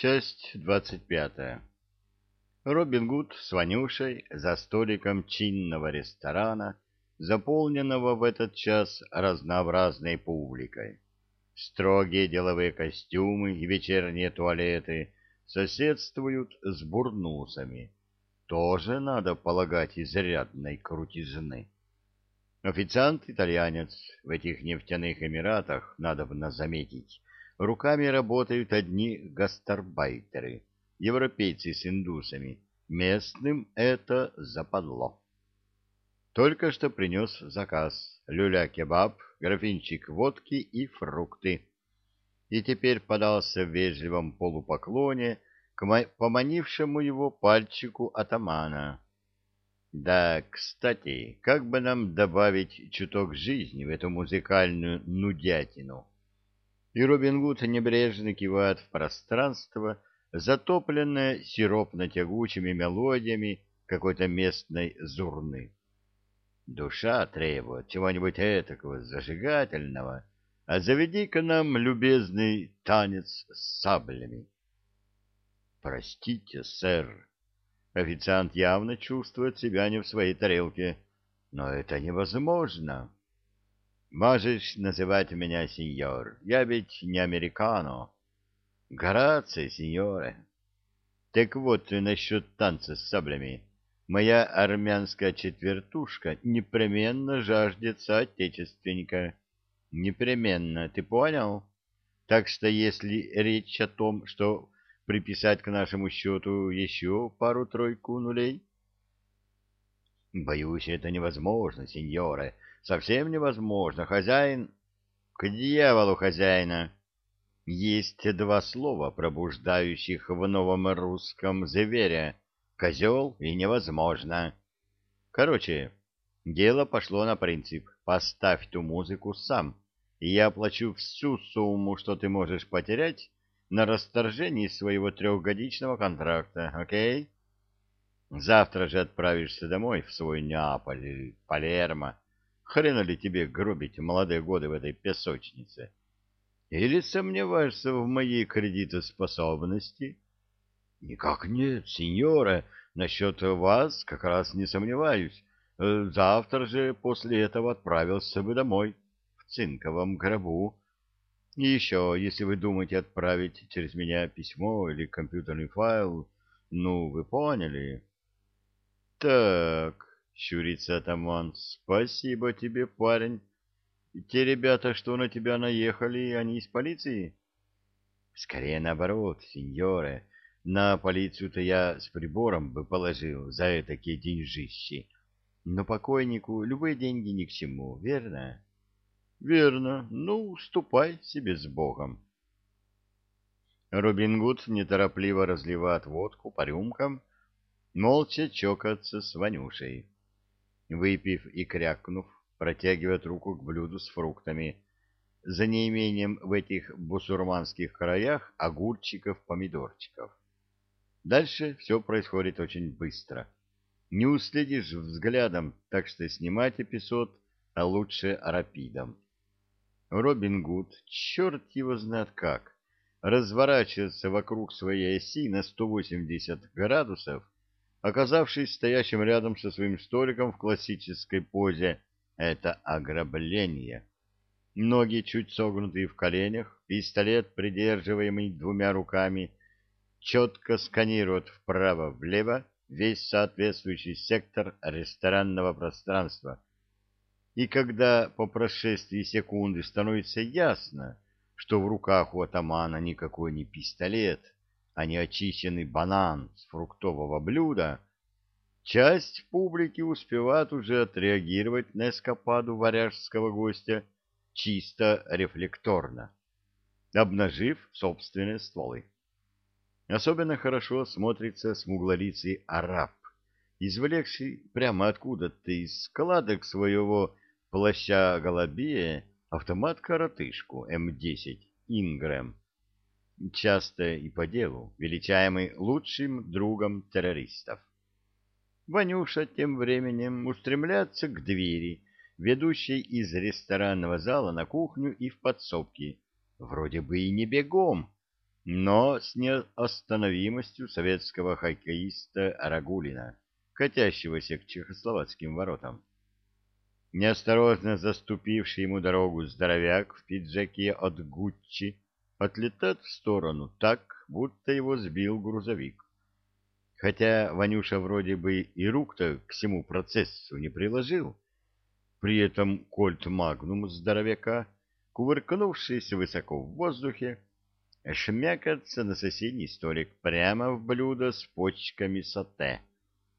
Часть двадцать пятая. Робин Гуд с Ванюшей за столиком чинного ресторана, заполненного в этот час разнообразной публикой. Строгие деловые костюмы и вечерние туалеты соседствуют с бурнусами. Тоже надо полагать изрядной крутизны. Официант-итальянец в этих нефтяных эмиратах, надо бы заметить, руками работают одни гастарбайтеры, европейцы с индусами. Местным это западло. Только что принес заказ люля-кебаб, графинчик водки и фрукты. И теперь подался в вежливом полупоклоне к поманившему его пальчику атамана. Да, кстати, как бы нам добавить чуток жизни в эту музыкальную нудятину? И Робин Гуд небрежно кивает в пространство, затопленное сиропно-тягучими мелодиями какой-то местной зурны. Душа требует чего-нибудь этакого зажигательного, а заведи-ка нам любезный танец с саблями. Простите, сэр, Официант явно чувствует себя не в своей тарелке. Но это невозможно. Можешь называть меня сеньор. Я ведь не американо. Горация, сеньоре. Так вот, насчет танца с саблями. Моя армянская четвертушка непременно жаждет соотечественника. Непременно, ты понял? Так что если речь о том, что приписать к нашему счету еще пару-тройку нулей? Боюсь, это невозможно, сеньоре. Совсем невозможно. Хозяин... К дьяволу хозяина. Есть два слова, пробуждающих в новом русском зверя. Козел и невозможно. Короче, дело пошло на принцип. Поставь ту музыку сам, и я оплачу всю сумму, что ты можешь потерять, на расторжении своего трехгодичного контракта, окей? Завтра же отправишься домой в свой Неаполь или Палермо. Хрена ли тебе грубить молодые годы в этой песочнице? Или сомневаешься в моей кредитоспособности? Никак нет, сеньора, насчет вас как раз не сомневаюсь. Завтра же после этого отправился бы домой, в цинковом гробу, и еще, если вы думаете отправить через меня письмо или компьютерный файл, ну, вы поняли. Так, щурится атаман, спасибо тебе, парень. Те ребята, что на тебя наехали, они из полиции? Скорее наоборот, сеньоре. На полицию-то я с прибором бы положил за такие деньжищи. Но покойнику любые деньги ни к чему, верно? — Верно. Ну, ступай себе с Богом. Робин Гуд неторопливо разливает водку по рюмкам, молча чокается с Ванюшей. Выпив и крякнув, протягивает руку к блюду с фруктами, за неимением в этих бусурманских краях огурчиков-помидорчиков. Дальше все происходит очень быстро. Не уследишь взглядом, так что снимать эпизод, а лучше рапидом. Робин Гуд, черт его знает как, разворачивается вокруг своей оси на 180 градусов, оказавшись стоящим рядом со своим столиком в классической позе «это ограбление». Ноги чуть согнутые в коленях, пистолет, придерживаемый двумя руками, четко сканирует вправо-влево весь соответствующий сектор ресторанного пространства, и когда по прошествии секунды становится ясно, что в руках у атамана никакой не пистолет, а не очищенный банан с фруктового блюда, часть публики успевает уже отреагировать на эскападу варяжского гостя чисто рефлекторно, обнажив собственные стволы. Особенно хорошо смотрится смуглолицый араб, извлекший прямо откуда-то из складок своего плаща Голубее автомат-коротышку М-10 «Ингрэм», часто и по делу, величаемый лучшим другом террористов. Ванюша тем временем устремляется к двери, ведущей из ресторанного зала на кухню и в подсобки. Вроде бы и не бегом, но с неостановимостью советского хоккеиста Рагулина, катящегося к чехословацким воротам. Неосторожно заступивший ему дорогу здоровяк в пиджаке от Гуччи отлетает в сторону так, будто его сбил грузовик. Хотя Ванюша вроде бы и рук-то к всему процессу не приложил. При этом кольт Магнум здоровяка, кувыркнувшись высоко в воздухе, шмякаться на соседний столик прямо в блюдо с почками сате,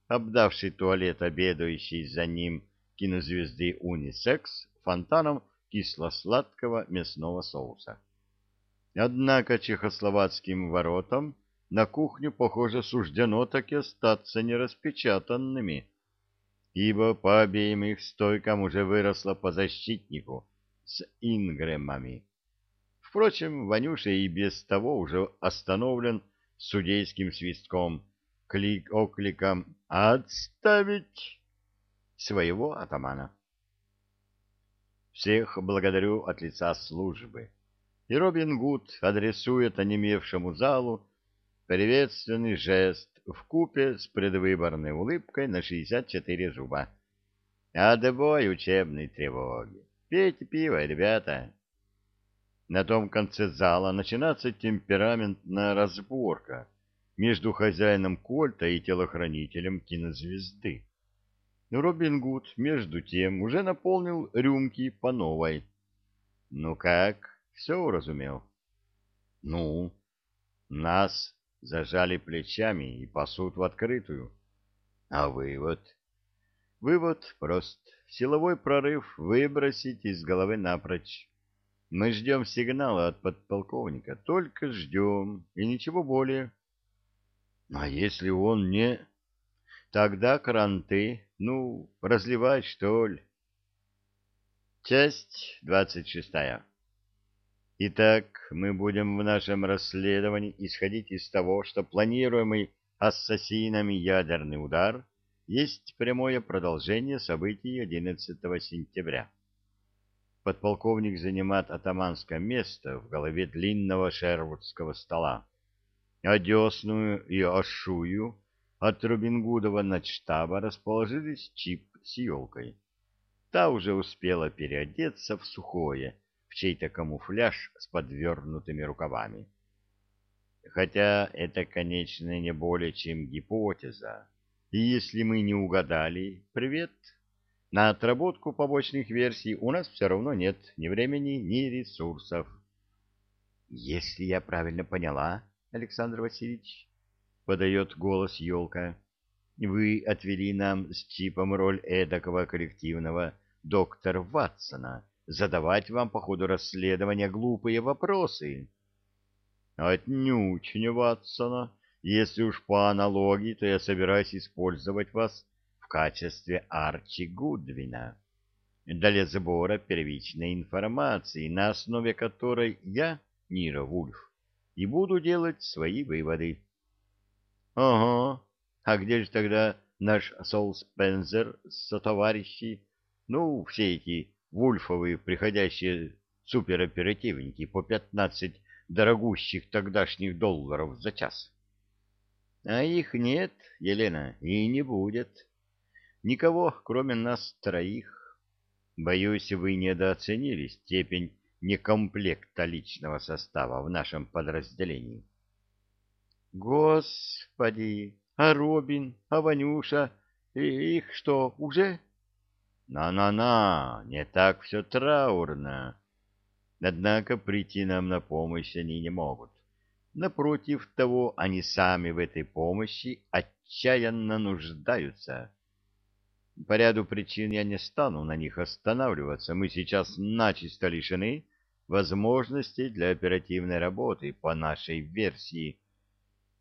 обдавший туалет обедающий за ним кинозвезды унисекс фонтаном кисло-сладкого мясного соуса. Однако чехословацким воротам на кухню, похоже, суждено так и остаться нераспечатанными, ибо по обеим их стойкам уже выросло по защитнику с ингремами. Впрочем, Ванюша и без того уже остановлен судейским свистком, клик-окликом «Отставить!» своего атамана. Всех благодарю от лица службы. И Робин Гуд адресует онемевшему залу приветственный жест в купе с предвыборной улыбкой на 64 зуба. Отбой учебной тревоги. Пейте пиво, ребята. На том конце зала начинается темпераментная разборка между хозяином кольта и телохранителем кинозвезды. Робин Гуд, между тем, уже наполнил рюмки по новой. Ну как, все уразумел? Ну, нас зажали плечами и пасут в открытую. А вывод? Вывод прост. Силовой прорыв выбросить из головы напрочь. Мы ждем сигнала от подполковника, только ждем, и ничего более. А если он не... Тогда кранты, ну, разливать, что ли? Часть двадцать шестая. Итак, мы будем в нашем расследовании исходить из того, что планируемый ассасинами ядерный удар есть прямое продолжение событий 11 сентября. Подполковник занимает атаманское место в голове длинного шервудского стола. Одесную и Ошую от Рубингудова начштаба расположились Чип с елкой. Та уже успела переодеться в сухое, в чей-то камуфляж с подвернутыми рукавами. Хотя это, конечно, не более чем гипотеза. И если мы не угадали, привет. На отработку побочных версий у нас все равно нет ни времени, ни ресурсов. Если я правильно поняла, Александр Васильевич, подает голос елка, вы отвели нам с Чипом роль эдакого коллективного доктора Ватсона задавать вам по ходу расследования глупые вопросы. Отнюдь не Ватсона. Если уж по аналогии, то я собираюсь использовать вас в качестве Арчи Гудвина для сбора первичной информации, на основе которой я, Нира Вульф, и буду делать свои выводы. — Ага, а где же тогда наш Сол Спензер со товарищи? Ну, все эти вульфовые приходящие супероперативники по пятнадцать дорогущих тогдашних долларов за час. А их нет, Елена, и не будет. Никого, кроме нас троих. Боюсь, вы недооценили степень некомплекта личного состава в нашем подразделении. Господи, а Робин, а Ванюша, их что, уже? На-на-на, не так все траурно. Однако прийти нам на помощь они не могут. Напротив того, они сами в этой помощи отчаянно нуждаются. По ряду причин я не стану на них останавливаться. Мы сейчас начисто лишены возможностей для оперативной работы по нашей версии.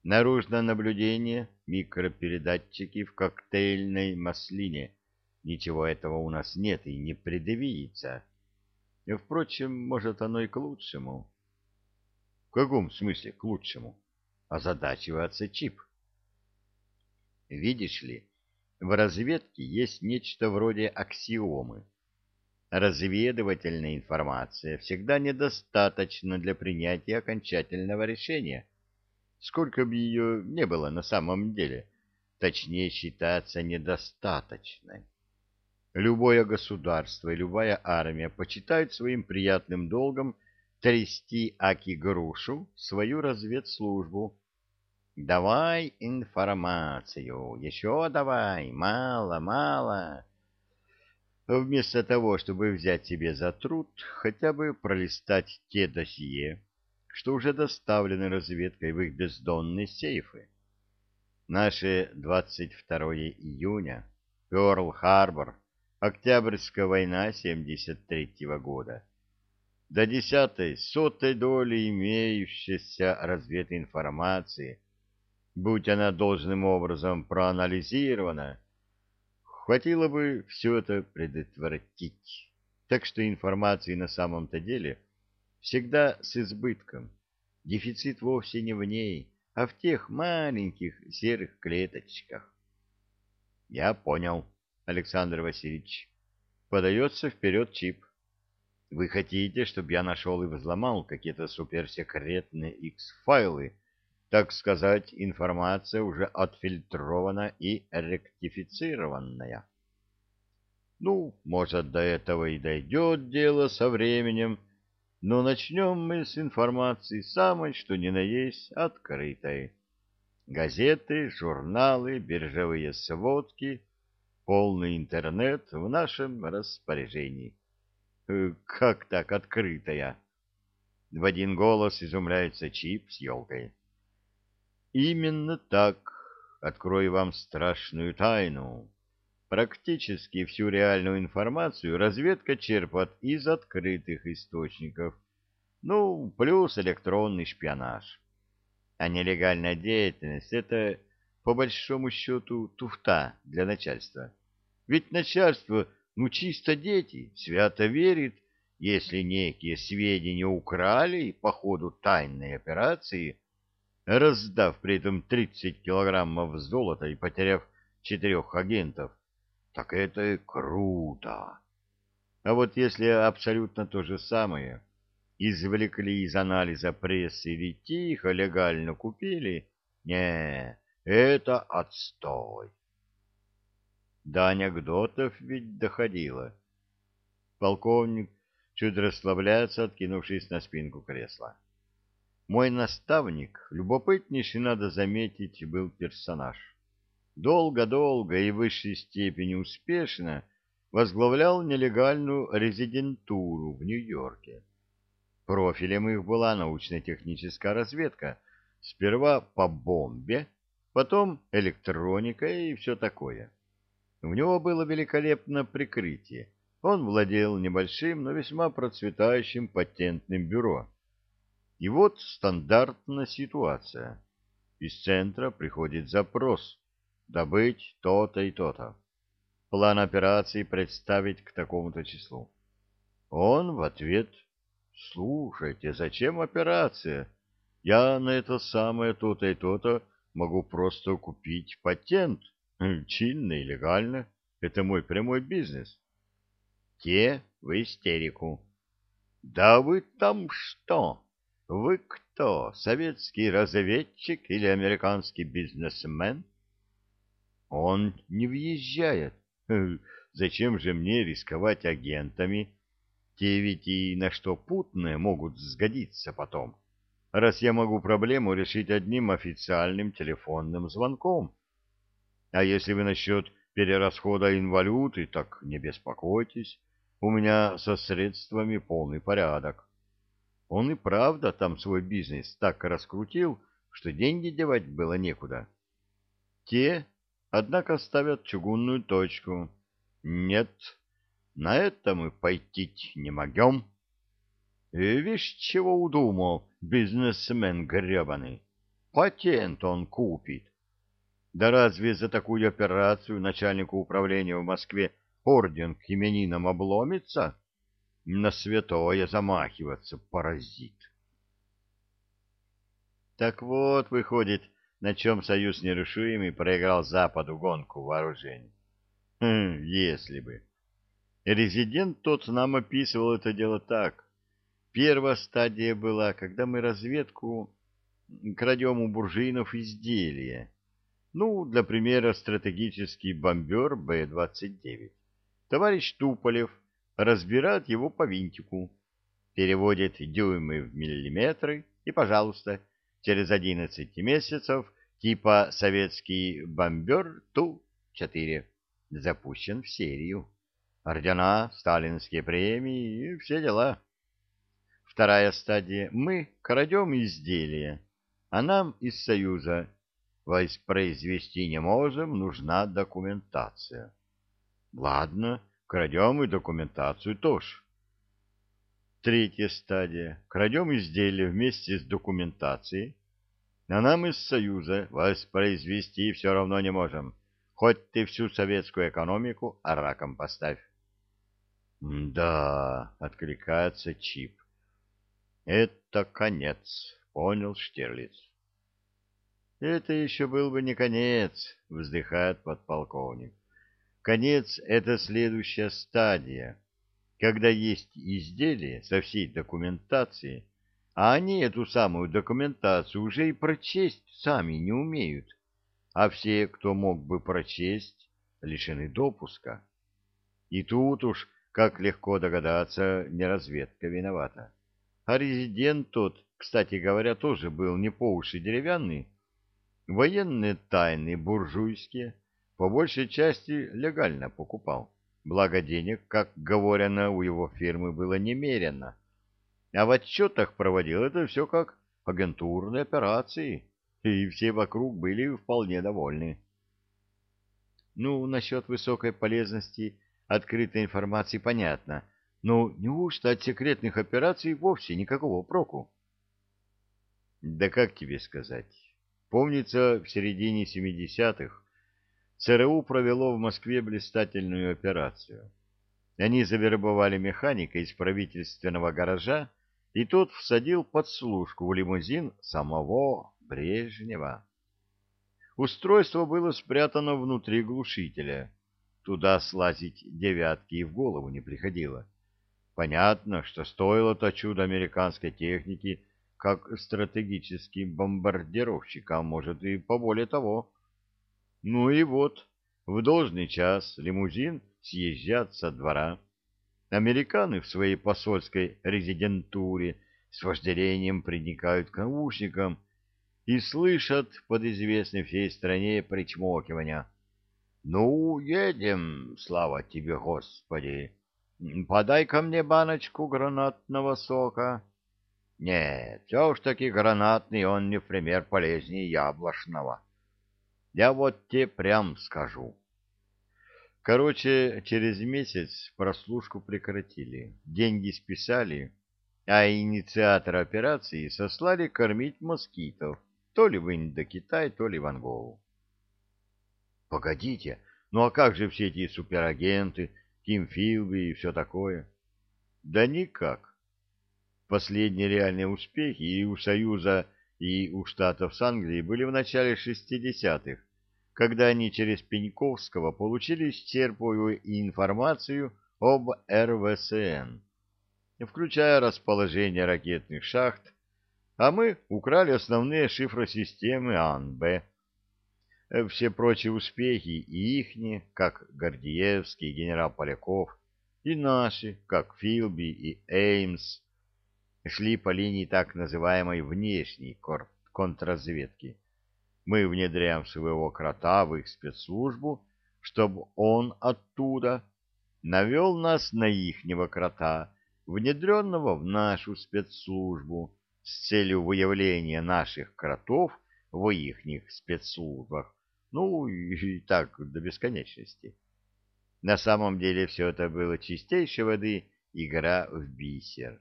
Наружное наблюдение, микропередатчики в коктейльной маслине — Ничего этого у нас нет и не предвидится. Впрочем, может, оно и к лучшему. В каком смысле к лучшему? Озадачиваться чип. Видишь ли, в разведке есть нечто вроде аксиомы. разведывательная информация всегда недостаточна для принятия окончательного решения, сколько бы ее не было на самом деле, точнее считаться недостаточной. Любое государство и любая армия почитают своим приятным долгом трясти аки грушу свою разведслужбу. Давай информацию, еще давай, мало, мало. Вместо того, чтобы взять себе за труд, хотя бы пролистать те досье, что уже доставлены разведкой в их бездонные сейфы. Наше 22 июня, Пёрл-Харбор, Октябрьская война 73 -го года. До десятой, сотой доли имеющейся развединформации, будь она должным образом проанализирована, хватило бы все это предотвратить. Так что информации на самом-то деле всегда с избытком. Дефицит вовсе не в ней, а в тех маленьких серых клеточках. Я понял. Александр Васильевич. Подается вперед чип. Вы хотите, чтобы я нашел и взломал какие-то суперсекретные X-файлы? Так сказать, информация уже отфильтрована и ректифицированная. Ну, может, до этого и дойдет дело со временем, но начнем мы с информации самой, что ни на есть, открытой. Газеты, журналы, биржевые сводки — полный интернет в нашем распоряжении. Э, как так открытая? В один голос изумляется Чип с елкой. Именно так. Открою вам страшную тайну. Практически всю реальную информацию разведка черпает из открытых источников. Ну, плюс электронный шпионаж. А нелегальная деятельность — это, по большому счету, туфта для начальства. Ведь начальство, ну чисто дети, свято верит, если некие сведения украли по ходу тайной операции, раздав при этом 30 килограммов золота и потеряв четырех агентов, так это круто. А вот если абсолютно то же самое извлекли из анализа прессы или тихо легально купили, не, это отстой. До анекдотов ведь доходило. Полковник чуть расслабляется, откинувшись на спинку кресла. Мой наставник, любопытнейший, надо заметить, был персонаж. Долго-долго и в высшей степени успешно возглавлял нелегальную резидентуру в Нью-Йорке. Профилем их была научно-техническая разведка, сперва по бомбе, потом электроника и все такое. У него было великолепное прикрытие. Он владел небольшим, но весьма процветающим патентным бюро. И вот стандартная ситуация. Из центра приходит запрос добыть то-то и то-то. План операции представить к такому-то числу. Он в ответ «Слушайте, зачем операция? Я на это самое то-то и то-то могу просто купить патент». Чинно и легально. Это мой прямой бизнес. Те в истерику. Да вы там что? Вы кто? Советский разведчик или американский бизнесмен? Он не въезжает. Зачем же мне рисковать агентами? Те ведь и на что путное могут сгодиться потом, раз я могу проблему решить одним официальным телефонным звонком. А если вы насчет перерасхода инвалюты, так не беспокойтесь, у меня со средствами полный порядок. Он и правда там свой бизнес так раскрутил, что деньги девать было некуда. Те, однако, ставят чугунную точку. Нет, на это мы пойти не могем. И вишь, чего удумал бизнесмен гребаный. Патент он купит да разве за такую операцию начальнику управления в Москве орден к именинам обломится? На святое замахиваться, паразит. Так вот, выходит, на чем Союз Нерушимый проиграл Западу гонку вооружений. Хм, если бы. Резидент тот нам описывал это дело так. Первая стадия была, когда мы разведку крадем у буржуинов изделия. Ну, для примера, стратегический бомбер Б-29. Товарищ Туполев разбирает его по винтику, переводит дюймы в миллиметры и, пожалуйста, через 11 месяцев типа советский бомбер Ту-4 запущен в серию. Ордена, сталинские премии и все дела. Вторая стадия. Мы крадем изделия, а нам из Союза воспроизвести не можем, нужна документация. Ладно, крадем и документацию тоже. Третья стадия. Крадем изделия вместе с документацией, а нам из Союза воспроизвести все равно не можем. Хоть ты всю советскую экономику раком поставь. «Да», — откликается Чип. «Это конец», — понял Штирлиц. «Это еще был бы не конец», — вздыхает подполковник. «Конец — это следующая стадия, когда есть изделие со всей документацией, а они эту самую документацию уже и прочесть сами не умеют, а все, кто мог бы прочесть, лишены допуска. И тут уж как легко догадаться, не разведка виновата. А резидент тот, кстати говоря, тоже был не по уши деревянный. Военные тайны буржуйские, по большей части легально покупал. Благо денег, как говорено, у его фирмы было немерено. А в отчетах проводил это все как агентурные операции, и все вокруг были вполне довольны. Ну, насчет высокой полезности открытой информации понятно, но неужто от секретных операций вовсе никакого проку? Да как тебе сказать? Помнится, в середине 70-х ЦРУ провело в Москве блистательную операцию. Они завербовали механика из правительственного гаража, и тот всадил подслушку в лимузин самого Брежнева. Устройство было спрятано внутри глушителя, Туда слазить девятки и в голову не приходило. Понятно, что стоило-то чудо американской техники, как стратегическим бомбардировщикам, может и поболее того. Ну и вот, в должный час лимузин съезжает со двора. Американы в своей посольской резидентуре с вожделением приникают к наушникам и слышат под известной всей стране причмокивания — ну, едем, слава тебе, Господи. подай ко мне баночку гранатного сока. Нет, все ж таки гранатный он не в пример полезнее яблочного. Я вот тебе прям скажу. Короче, через месяц прослушку прекратили, деньги списали, а инициатора операции сослали кормить москитов, то ли в Индокитай, то ли в Анголу. Погодите, ну а как же все эти суперагенты, Ким Филби и все такое? Да никак. Последние реальные успехи и у Союза, и у Штатов с Англией были в начале 60-х, когда они через Пеньковского получили исчерпывающую информацию об РВСН, включая расположение ракетных шахт, а мы украли основные шифросистемы АНБ, все прочие успехи и ихни, как Гордеевский, генерал Поляков, и наши, как Филби и Эймс, шли по линии так называемой внешней контрразведки. Мы внедряем своего крота в их спецслужбу, чтобы он оттуда навел нас на ихнего крота, внедренного в нашу спецслужбу, с целью выявления наших кротов в ихних спецслужбах ну, и так до бесконечности. На самом деле все это было чистейшей воды игра в бисер.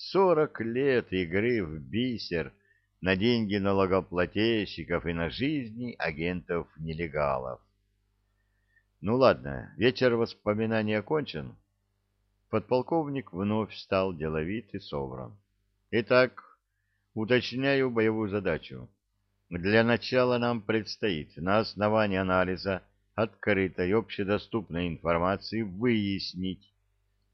Сорок лет игры в бисер на деньги налогоплательщиков и на жизни агентов-нелегалов. Ну ладно, вечер воспоминаний окончен. Подполковник вновь стал деловит и собран. Итак, уточняю боевую задачу. Для начала нам предстоит на основании анализа открытой общедоступной информации выяснить,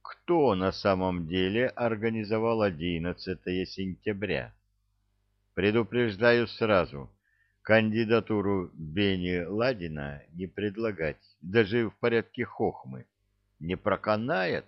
кто на самом деле организовал 11 сентября. Предупреждаю сразу, кандидатуру Бени Ладина не предлагать, даже в порядке хохмы. Не проканает.